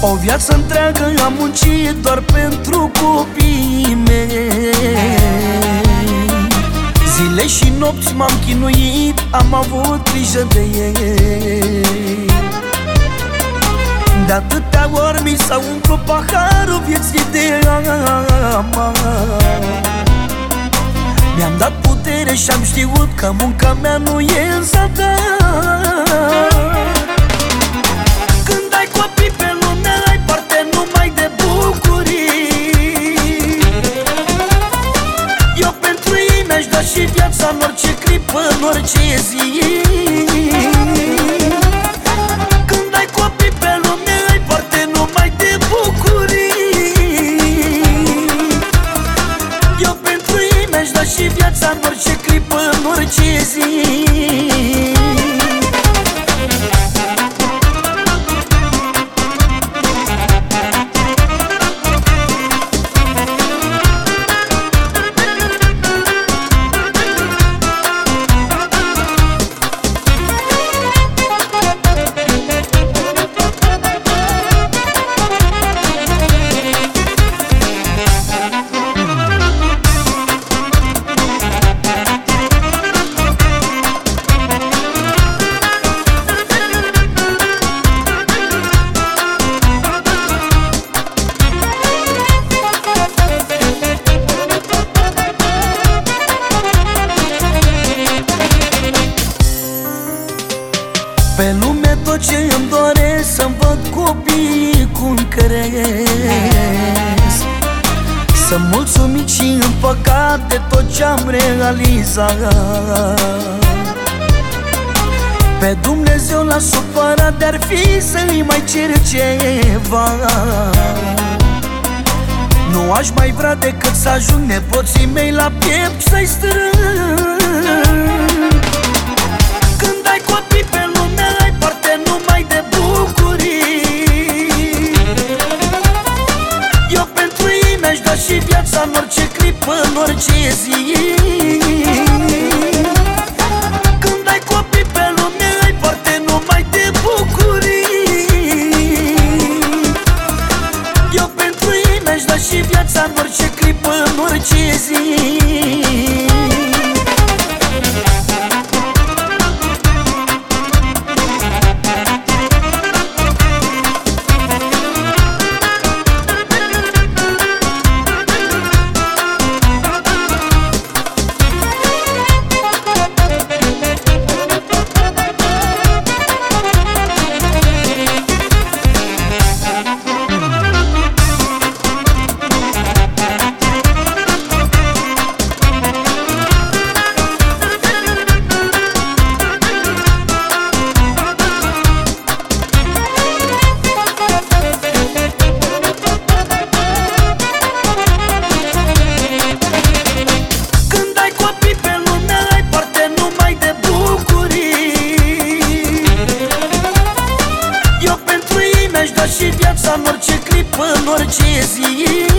O viață întreagă am muncit doar pentru copiii mei. Zile și nopți m-am chinuit, am avut grijă de ei. De atâtea ori mi s-a umplut paharul vieții de amar. Mi-am dat putere și am știut că munca mea nu e în zadar în orice zi. Când ai copii pe lume, ai parte numai de bucurii. Eu pentru ei mi-aș da și viața în orice clipă, în orice zi Pe lume tot ce îmi doresc Să-mi văd copiii cum cresc. Să mulțumit și în păcat De tot ce-am realizat. Pe Dumnezeu l-aș supărat De-ar fi să-i mai cer ceva. Nu aș mai vrea decât să ajung nepoții mei la piept Să-i strâng și viața în orice clipă, în orice zi. Când ai copii pe lume, ai parte numai de bucurii. Eu pentru ei mi-aș da și viața în orice clipă, în orice zi în orice clipă, în orice zi